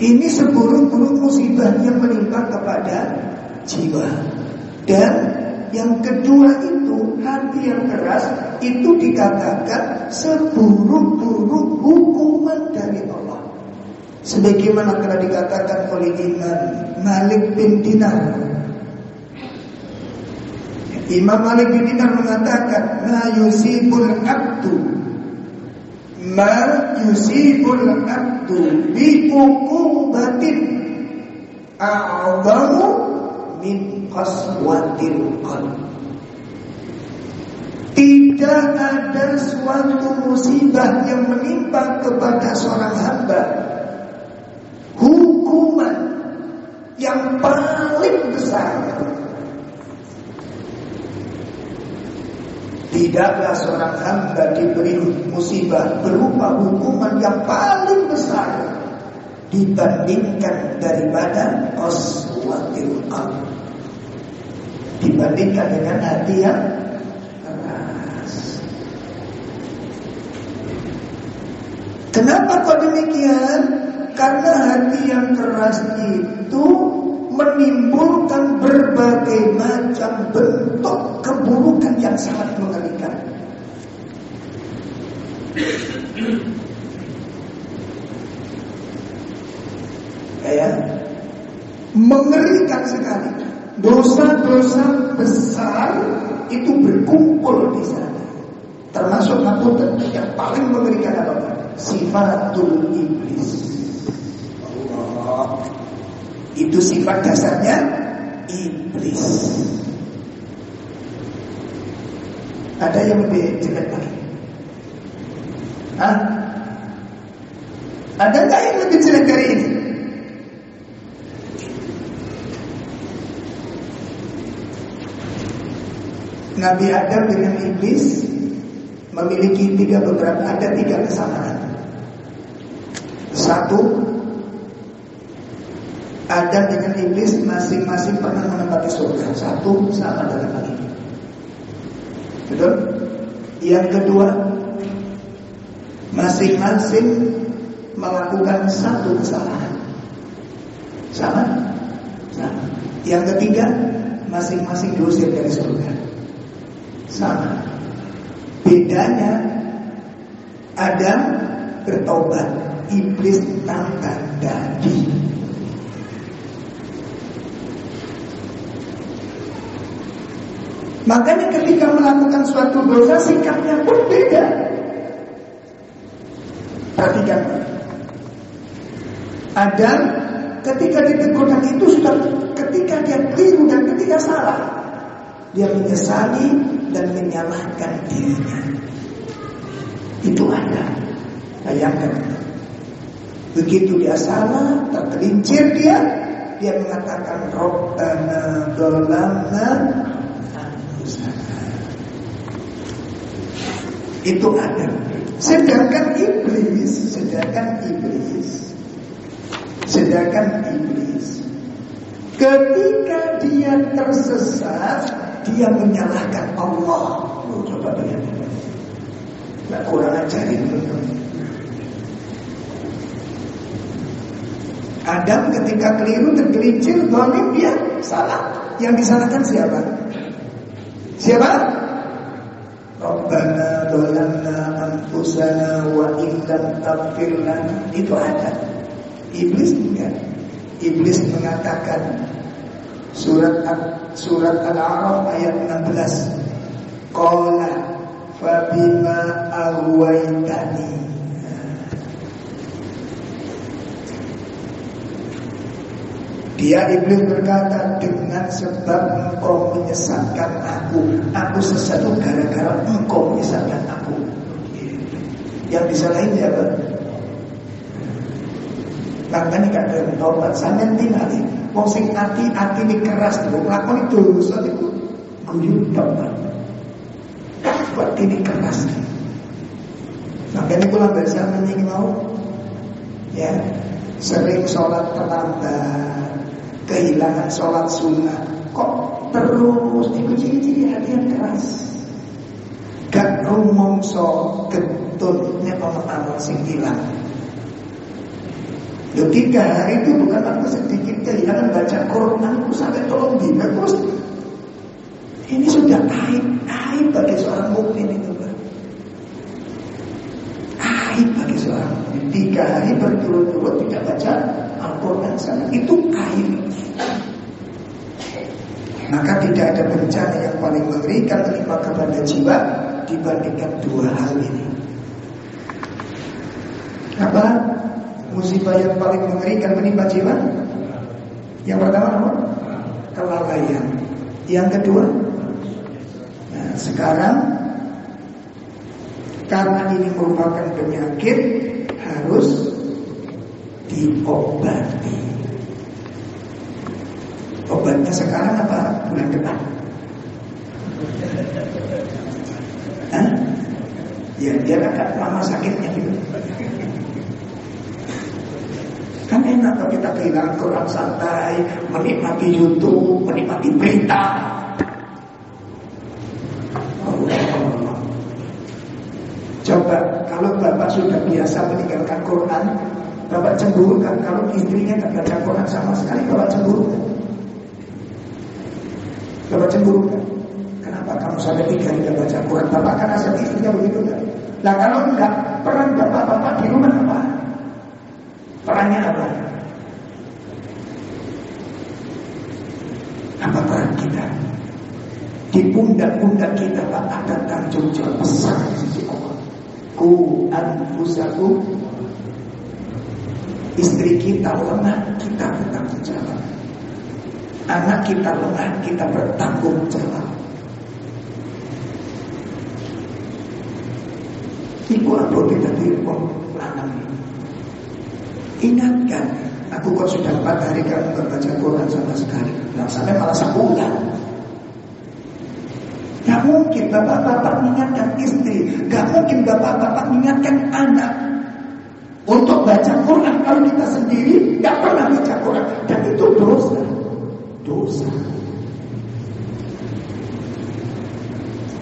Ini seburuk-buruk musibah yang menimpa kepada jiwa. Dan yang kedua itu hati yang keras itu dikatakan seburuk-buruk hukuman dari Allah. Sebagaimana telah dikatakan oleh Imam Malik bin Dinar. Imam Malik bin Dinar mengatakan, "Ma yusibul abdu ma yusibul abdu bi uqubatin. A'zamu min qaswatil qalb. Tidak ada suatu musibah yang menimpa kepada seorang hamba. Hukuman yang paling besar Tidaklah seorang hamba diberi musibah berupa hukuman yang paling besar dibandingkan daripada qaswatil qalb. Dibandingkan dengan hati yang keras. Kenapa kok demikian? Karena hati yang keras itu menimbulkan berbagai macam bentuk keburukan yang sangat mengerikan. Ya, mengerikan sekali. Dosa-dosa besar itu berkumpul di sana. Termasuk aku yang paling mengerikan apa? Sifatul iblis. Itu sifat dasarnya iblis. Ada yang lebih jelek lagi? Hah? Ada nggak yang lebih jelek dari ini? Nabi Adam dengan iblis memiliki tiga beberapa ada tiga kesamaan. Satu, Adam dengan iblis masing-masing pernah menempati surga. Satu sama dalam hal ini. Betul? Yang kedua, masing-masing melakukan satu kesalahan. Sama? Sama. Yang ketiga, masing-masing diusir dari surga. Sama. Bedanya, Adam bertobat, iblis tangkap dadi. Makanya ketika melakukan suatu dosa sikapnya pun beda. Perhatikan. Adam ketika ditegur dan itu sudah ketika dia keliru dan ketika salah dia menyesali dan menyalahkan dirinya. Itu ada. Bayangkan. Begitu dia salah, tergelincir dia, dia mengatakan Robbana dolamna Itu ada. Sedangkan iblis, sedangkan iblis, sedangkan iblis, ketika dia tersesat, dia menyalahkan Allah. Oh, coba lihat. Nah, kurang ajar itu. Adam ketika keliru tergelincir, dia salah. Yang disalahkan siapa? Siapa? Rabbana dolamna anfusana wa illam taghfir. Itu ada. Iblis enggak. Iblis mengatakan surat surat Al-A'raf ayat 16. Qala fabima aghwaytani. Dia iblis berkata dengan sebab engkau menyesatkan aku, aku sesat gara-gara engkau menyesatkan aku. Yang disalahin siapa? Makanya gak ada tobat sampean tinggal Wong sing ati ati ini keras lho, itu dosa itu guyu tobat. Buat ini keras. Makanya kula biasa menying mau ya sering sholat terlambat kehilangan sholat sunnah. Kok terus ciri-ciri hati yang keras? Gak rumongso ana amal sing ilang Loh tiga hari itu bukan waktu sedikit kehilangan baca Quran itu sampai tolong bina terus ini sudah aib, aib bagi seorang mukmin itu Pak. Aib bagi seorang mukmin. Tiga hari berturut-turut tidak baca Al-Quran sana itu aib. Maka tidak ada bencana yang paling mengerikan menimpa kepada jiwa dibandingkan dua hal ini. Apa? Musibah yang paling mengerikan menimpa jiwa? Yang pertama apa? Kelalaian. Yang kedua? Nah, sekarang karena ini merupakan penyakit harus diobati. Obatnya sekarang apa? Bulan depan. Hah? Ya dia agak lama sakitnya gitu. Kan enak kalau kita kehilangan Quran santai, menikmati YouTube, menikmati berita. Coba kalau Sudah biasa meninggalkan Quran, Bapak cemburu kan kalau istrinya tidak baca Quran sama sekali, Bapak cemburu kan? Bapak cemburu kan? Kenapa kamu sampai tiga hari baca Quran? Bapak kan asal istrinya begitu kan? Nah kalau enggak, peran bapak-bapak di rumah apa? Perannya apa? Apa peran kita? Di pundak-pundak kita Pak ada tanggung jawab besar. Ku anfusaku Istri kita lemah, kita bertanggung jawab. Anak kita lemah, kita bertanggung jawab. Ibu apa kita dirpom lanang Ingatkan, aku kok sudah empat hari kamu gak baca Quran sama sekali. Nah, sampai malah sebulan. Gak mungkin bapak-bapak mengingatkan istri, gak mungkin bapak-bapak mengingatkan anak untuk baca Quran. Kalau kita sendiri gak pernah baca Quran, dan itu dosa, dosa.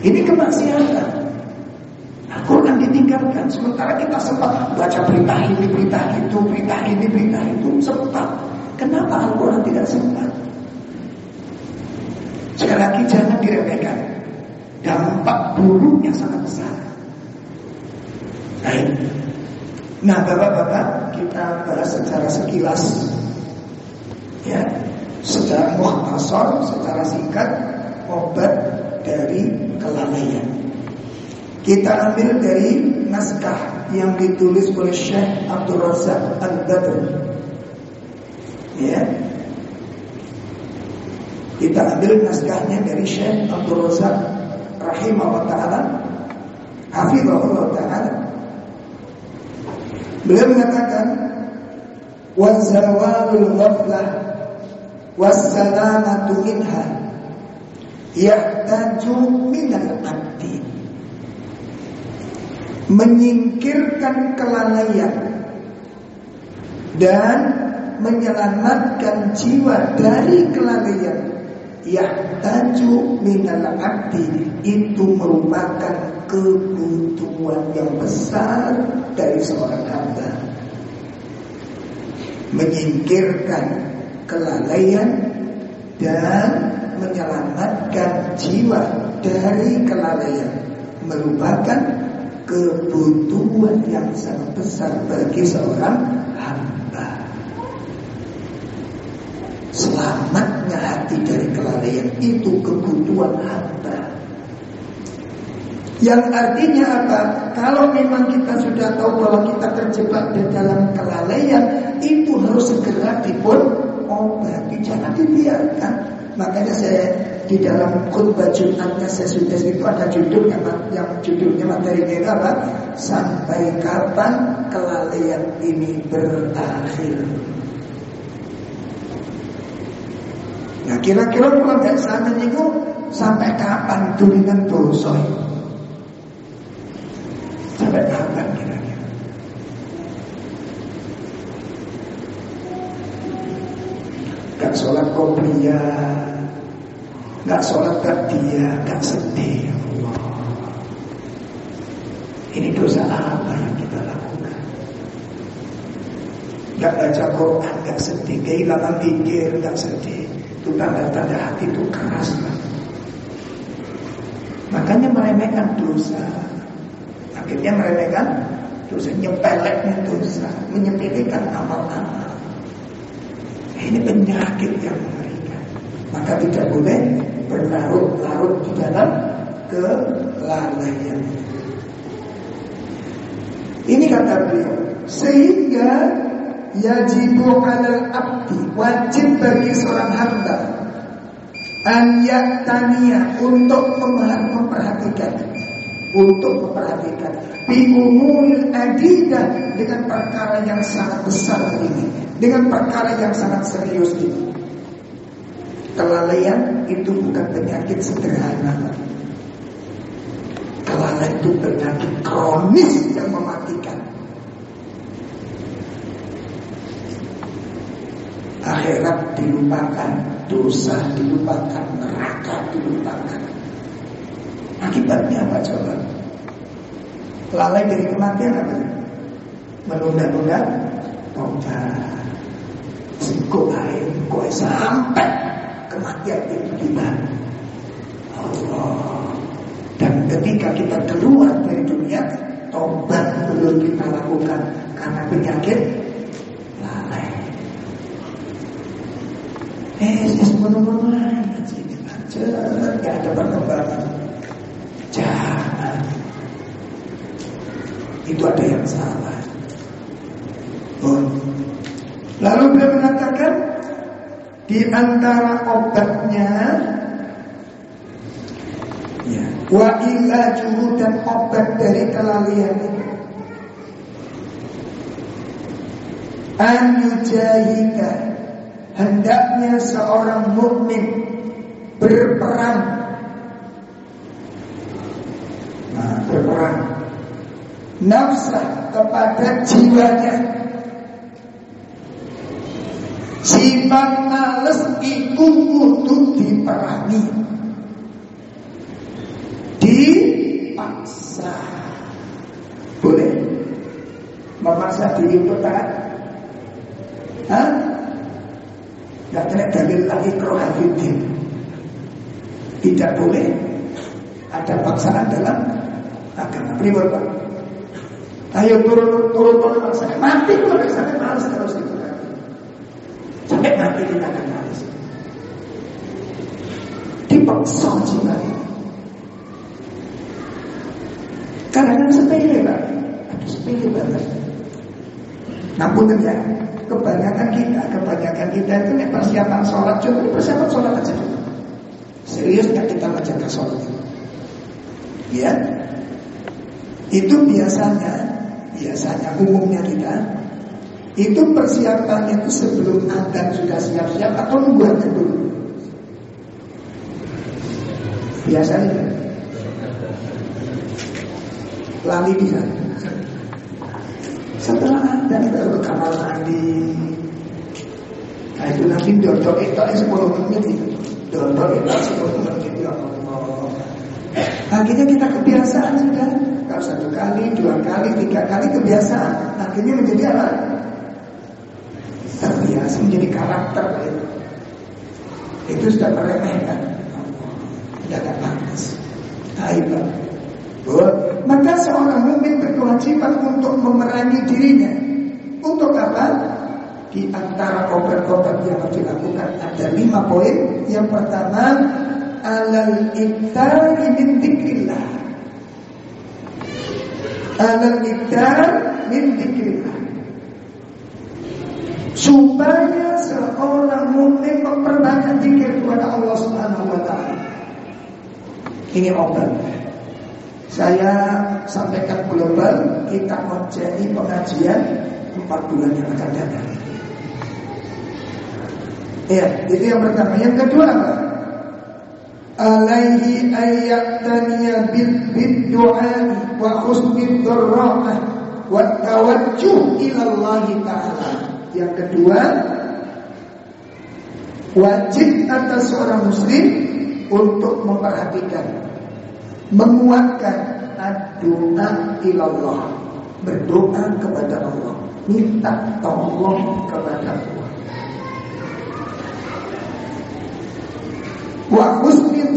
Ini kemaksiatan. Al-Quran ditinggalkan Sementara kita sempat baca berita ini, berita itu, berita ini, berita itu Sempat Kenapa Al-Quran tidak sempat? Sekali lagi jangan diremehkan Dampak buruknya sangat besar Baik Nah bapak-bapak kita bahas secara sekilas Ya Secara muhtasar, secara singkat Obat dari kelalaian kita ambil dari naskah yang ditulis oleh Syekh Abdul Razak Al-Badr. Ya. Kita ambil naskahnya dari Syekh Abdul Razak rahimahullah taala, hafizahullah taala. Beliau mengatakan wa zawalul ghaflah was salamatu minha yahtaju minal abdi menyingkirkan kelalaian dan menyelamatkan jiwa dari kelalaian yang taju minal abdi itu merupakan kebutuhan yang besar dari seorang hamba menyingkirkan kelalaian dan menyelamatkan jiwa dari kelalaian merupakan kebutuhan yang sangat besar bagi seorang hamba. Selamatnya hati dari kelalaian itu kebutuhan hamba. Yang artinya apa? Kalau memang kita sudah tahu bahwa kita terjebak di dalam kelalaian, itu harus segera dipun obati, jangan dibiarkan. Makanya saya di dalam khutbah Jumatnya saya sudah itu ada judul yang, judulnya materi apa? Sampai kapan kelalaian ini berakhir? Nah kira-kira kalau sana itu sampai kapan turunan dosa Sampai kapan kira-kira? Gak sholat kopiah Gak sholat gak dia Gak sedih Allah Ini dosa apa yang kita lakukan Gak baca Quran, gak sedih, kehilangan pikir, gak sedih. Itu tanda-tanda hati itu keras. Makanya meremehkan dosa. Akhirnya meremehkan dosa, nyepeleknya dosa, menyepelekan amal-amal. Ini penyakit yang mengerikan. Maka tidak boleh berlarut-larut di dalam kelalaian. Ini kata beliau, sehingga yajibu 'alal abdi wajib bagi seorang hamba an tania untuk memperhatikan. Untuk memperhatikan. Bi umuril adidah dengan perkara yang sangat besar ini. Dengan perkara yang sangat serius ini. Kelalaian itu bukan penyakit sederhana. Kelalaian itu penyakit kronis yang mematikan akhirat dilupakan, dosa dilupakan, neraka dilupakan. Akibatnya apa coba? Lalai dari kematian apa? Menunda-nunda tobat. Singkuk air, kue sampai kematian itu tiba. Allah. Dan ketika kita keluar dari dunia, tobat belum kita lakukan karena penyakit Eh, semono-mono aja Jangan, gak ada perkembangan Jangan Itu ada yang salah. Lalu beliau mengatakan Di antara obatnya ya, Wa dan obat dari kelalaian itu. An hendaknya seorang mukmin berperang. Nah, berperang. Nafsah kepada jiwanya. Sifat males itu kudu diperangi. Dipaksa. Boleh? Memaksa diri itu tak Hah? Kena dalil krohafidin Tidak boleh Ada paksaan dalam agama. Pribadi Pak Ayo turun turun turun paksa Mati kalau sampai malas terus itu. Sampai mati kita akan malas Dipaksa jiwa Karena kan sepele Pak. Sepele banget Namun ya kebanyakan kita, kebanyakan kita itu nih persiapan sholat, cuma persiapan sholat aja. Serius nggak kita menjaga sholat? Ya, itu biasanya, biasanya umumnya kita itu persiapannya itu sebelum akan sudah siap-siap atau nunggu dulu. Biasanya lali di sana. Setelah anda baru ke kamar mandi Nah itu nanti dodok itu 10 menit itu. Dodok itu 10 menit Ya Allah Akhirnya kita kebiasaan sudah. Kalau satu kali, dua kali, tiga kali kebiasaan. Akhirnya menjadi apa? Terbiasa menjadi karakter itu Itu sudah meremehkan. Tidak ada panas Aibah maka seorang mukmin berkewajiban untuk memerangi dirinya. Untuk apa? Di antara obat-obat yang harus dilakukan ada lima poin. Yang pertama, alal iktari min dzikrillah. Alal iktar min dzikrillah. Supaya seorang mukmin memperbanyak zikir kepada Allah Subhanahu wa taala. Ini obat. Saya sampaikan global kita menjadi pengajian empat bulan yang akan datang. Ya, itu yang pertama. Yang kedua apa? Alaihi taniya bil du'a wa husnid dharra'ah wa tawajjuh ila Allah taala. Yang kedua, wajib atas seorang muslim untuk memperhatikan menguatkan doa ilallah berdoa kepada Allah minta tolong kepada Allah. Wa husni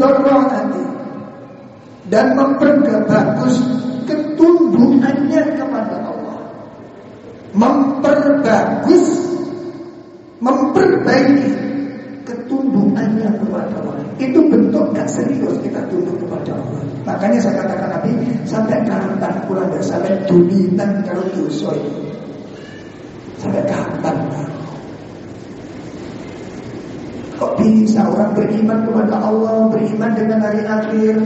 dan memperbagus ketundukannya kepada Allah. Memperbagus memperbaiki ketundukannya kepada Allah. Itu bentuk gak serius kita tunduk kepada Allah. Makanya saya katakan Nabi sampai kapan pulang dari sampai dunia kalau dosa. Sampai kapan? Kok bisa orang beriman kepada Allah, beriman dengan hari akhir,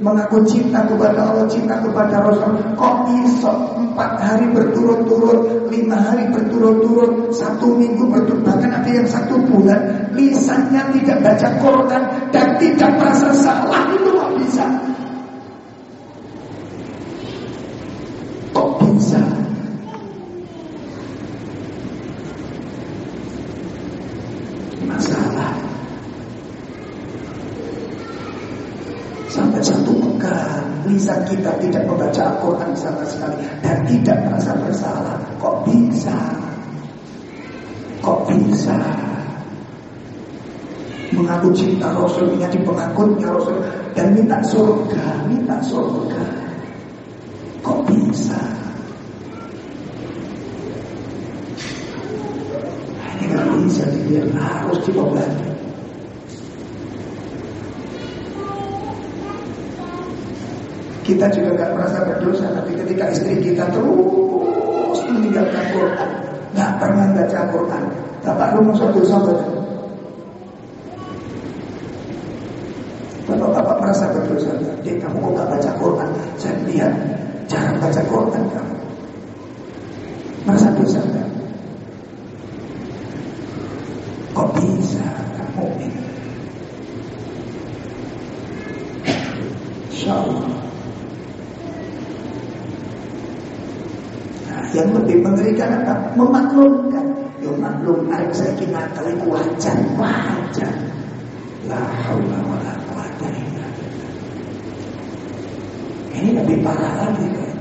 mengaku cinta kepada Allah, cinta kepada Rasul. Kok bisa empat hari berturut-turut, lima hari berturut-turut, satu minggu berturut bahkan ada yang satu bulan, lisannya tidak baca Quran dan tidak merasa salah itu Pengakutnya Rasul Dan minta surga Minta surga Kok bisa? Ini nggak bisa dibiarkan harus diobati. Kita juga nggak merasa berdosa, tapi ketika istri kita terus meninggalkan Quran, nggak pernah baca Quran, bapak rumah satu sahabat. Bapak bapak merasa berdosa, dia kamu kok nggak baca Quran? Saya lihat Jangan baca Quran kamu. Merasa dosa enggak? Kok bisa kamu ini? Insya Allah. Nah, yang lebih mengerikan apa? Memaklumkan. Ya maklum, arek saya kira kalian wajar, wajar. La haula wa la quwata illa ini lebih parah lagi kan.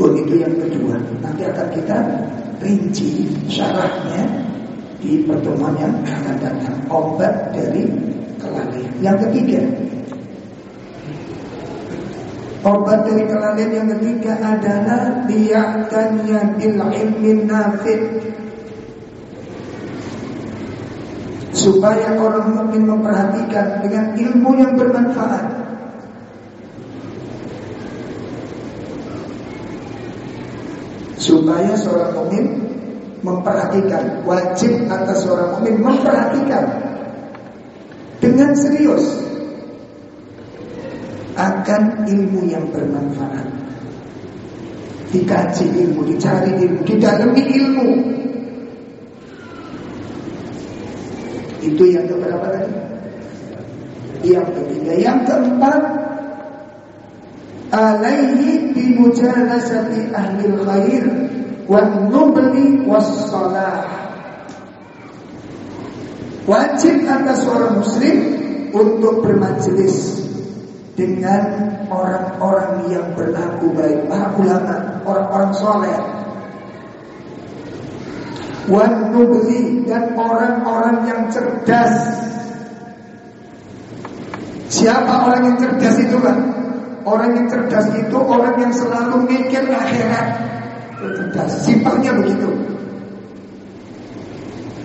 Oh yang kedua. Nanti akan kita rinci syaratnya di pertemuan yang akan datang. Obat dari kelalaian. Yang ketiga, Obat dari kelalaian yang ketiga adalah liyatannya bil ilmi nafi' supaya orang mungkin memperhatikan dengan ilmu yang bermanfaat supaya seorang mukmin memperhatikan wajib atas seorang mukmin memperhatikan. Dengan serius akan ilmu yang bermanfaat. Dikaji ilmu, dicari ilmu, didalami ilmu. Itu yang keberapa tadi? Yang ketiga, yang keempat alaihi bi mujalasati ahli khair wan nubli was salah wajib atas seorang muslim untuk bermajelis dengan orang-orang yang berlaku baik. Para ulama? Orang-orang soleh. Wan nubli dan orang-orang yang cerdas. Siapa orang yang cerdas itu kan Orang yang cerdas itu orang yang selalu mikir akhirat. Cerdas, simpelnya begitu.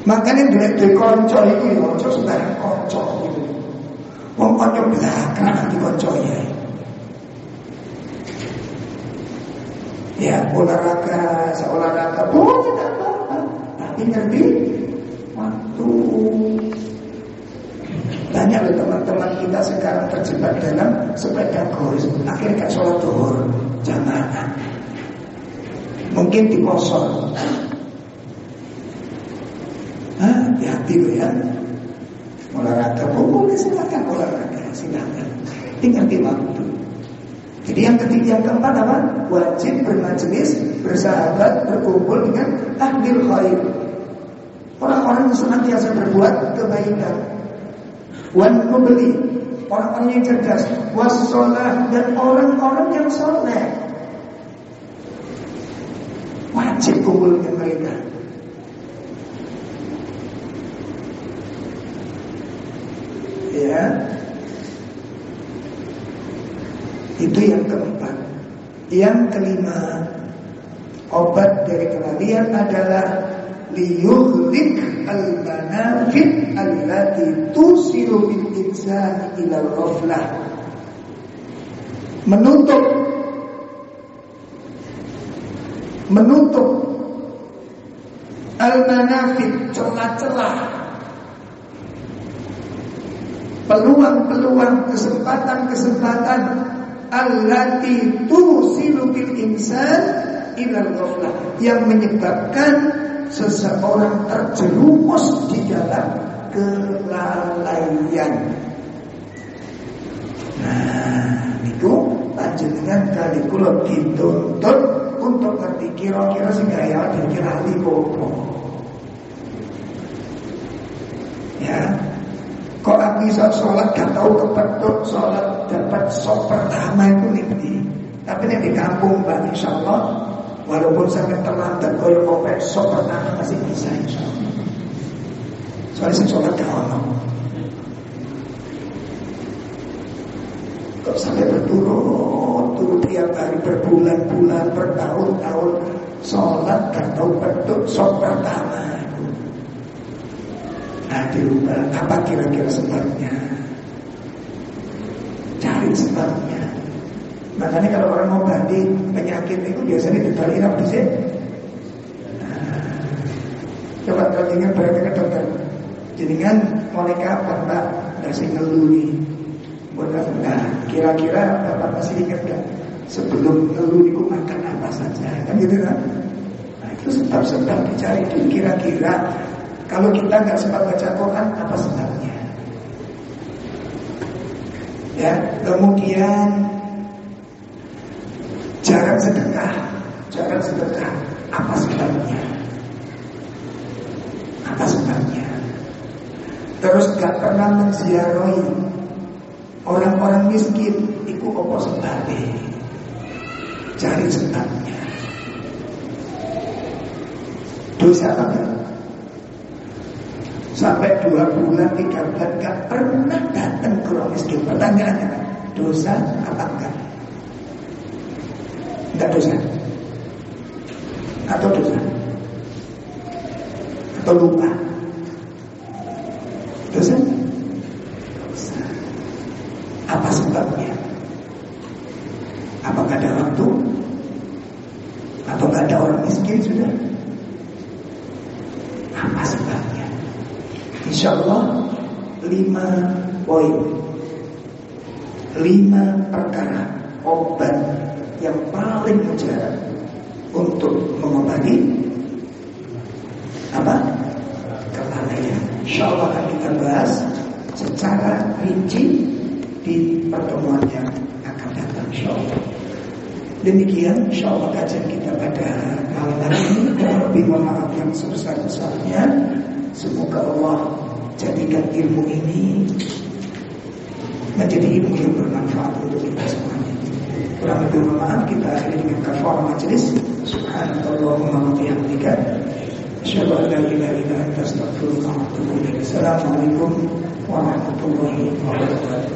Makanya duit duit konco itu ya, konco sudah konco gitu. Wong konco belakang nanti konco ya. Ya olahraga, apa-apa, tapi ngerti waktu banyak loh teman-teman kita sekarang terjebak dalam sepeda goris. Akhirnya sholat duhur jamaah. Mungkin di kosong. Hati-hati loh ya. Olahraga, boleh silakan olahraga, silakan. Tinggal di waktu. Jadi yang ketiga yang keempat apa? Wajib bermajelis, bersahabat, berkumpul dengan ahli khair. Orang-orang yang senantiasa berbuat kebaikan wan membeli orang-orang yang cerdas wasolah dan orang-orang yang soleh wajib Wajib kumpul dengan mereka. Ya. Itu yang keempat. Yang kelima, obat dari kelalaian adalah liyuhlik al-manafid allati tusiru bil insani ila ghaflah menutup. Menutup. Al-manafid celah-celah. Peluang-peluang kesempatan-kesempatan allati tusiru bil insan ila ghaflah yang menyebabkan seseorang terjerumus di dalam kelalaian. Nah, itu panjenengan kali kula dituntut untuk ngerti kira-kira kaya kira lali apa. Ya. Kok aku bisa sholat gak tahu kepetut sholat dapat sop pertama itu nih. Tapi nih di kampung Mbak Insya Walaupun sampai terlambat Kalau kopek sok pertama masih bisa insya Allah. Soalnya saya sholat ke Allah Kok sampai berturut Turut tiap hari berbulan-bulan Bertahun-tahun Sholat gak tahu betul Sok pertama. Nah dirubah Apa kira-kira sebabnya? Cari sebabnya Makanya kalau orang mau ganti penyakit itu biasanya dibalik apa sih? Nah, coba kalau ingin berapa ke dokter. Kan mulai kapan Pak masih ngeluri? Nah, kira-kira Bapak masih ingat gak? Sebelum ngeluri ku makan apa saja? Kan gitu kan? Nah, itu sebab-sebab dicari dulu kira-kira kalau kita nggak sempat baca Quran apa sebabnya? Ya, kemudian Jangan sedekah. Jangan sedekah. Apa sebabnya? Apa sebabnya? Terus gak pernah menziarahi Orang-orang miskin. Itu apa sebabnya? Cari sebabnya. Dosa Sampai dua bulan, tiga bulan Gak pernah datang ke orang miskin. Pertanyaannya Dosa apa enggak tidak dosa. Atau dosa. Atau lupa Dosa Dosa Apa sebabnya Apakah ada waktu Atau gak ada orang miskin sudah Apa sebabnya Insya Allah Lima poin Lima perkara Obat yang paling mujarab untuk mengobati apa kelalaian. Insya Allah akan kita bahas secara rinci di pertemuan yang akan datang. Insya Allah. Demikian insya Allah kajian kita pada malam hari ini lebih maaf yang sebesar-besarnya Semoga Allah jadikan ilmu ini menjadi ilmu yang bermanfaat untuk kita semuanya. Kurang lebih maaf kita akhiri dengan kafar majlis. Subhanallahumma wa bihamdika. Asyhadu an la ilaha illa anta astaghfiruka wa atubu ilaik. Assalamualaikum warahmatullahi wabarakatuh.